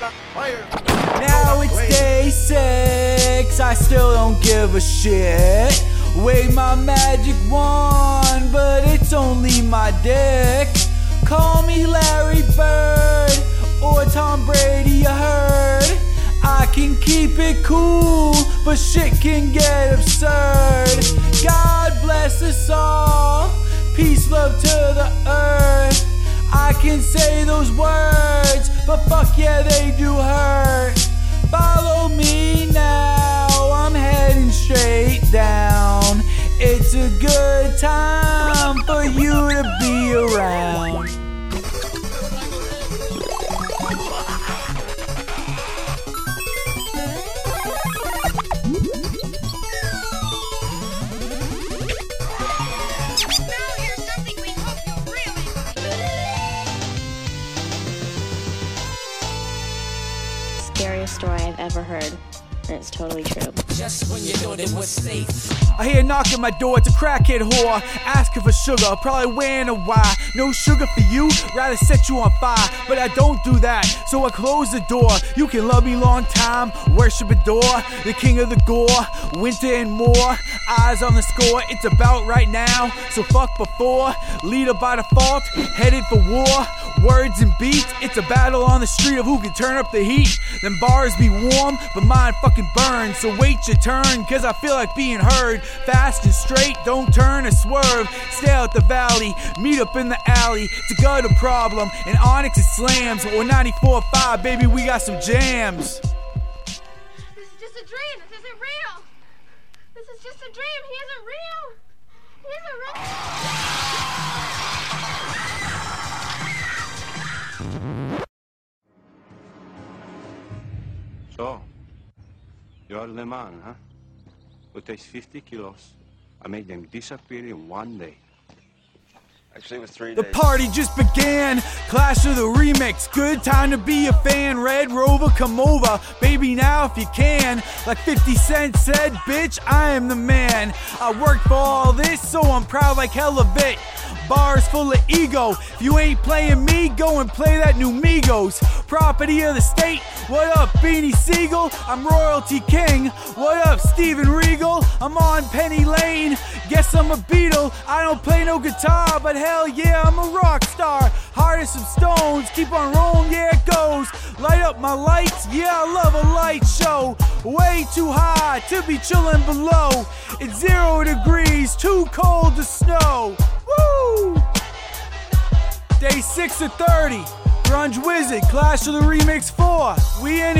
Now it's day six, I still don't give a shit. Wave my magic wand, but it's only my dick. Call me Larry Bird or Tom Brady, you heard. I can keep it cool, but shit can get absurd. God bless us all, peace, love to the earth. I can say those words, but fuck yeah, they do hurt. Follow me now, I'm heading straight down. It's a good Scariest story I've ever heard, and it's totally true. Just when you thought it was safe. I hear a knock at my door, it's a crackhead whore. Asking for sugar, probably wearing a why. No sugar for you, rather set you on fire. But I don't do that, so I close the door. You can love me long time, worship adore. The king of the gore, winter and more. Eyes on the score, it's about right now. So fuck before, leader by default, headed for war. Words and beats, it's a battle on the street of who can turn up the heat. Them bars be warm, but mine fucking burn. So wait your turn, cause I feel like being heard. Fast and straight, don't turn or swerve. Stay out the valley, meet up in the alley to go to problem. And Onyx and slams, or 94.5, baby, we got some jams. This is just a dream. This isn't real. This is just a dream. He isn't real. He isn't real. So, you're the man, huh? Who takes 50 kilos and make them disappear in one day. Actually, it was three The days. party just began. Clash of the remix. Good time to be a fan. Red Rover, come over. Baby, now if you can. Like 50 Cent said, bitch, I am the man. I worked for all this, so I'm proud like hell of it. Bars full of ego. If you ain't playing me, go and play that new Migos. Property of the state. What up, Beanie Sigel? I'm royalty king. What up, Steven Regal? I'm on Penny Lane. Guess I'm a Beatle. I don't play no guitar, but hell yeah, I'm a rock star. Heart as some stones. Keep on rolling, yeah, it goes. Light up my lights. Yeah, I love a light show. Way too high to be chilling below. It's zero degrees, too cold to snow. Woo! Day 6 of 30. Grunge Wizard, Clash of the Remix 4. We in.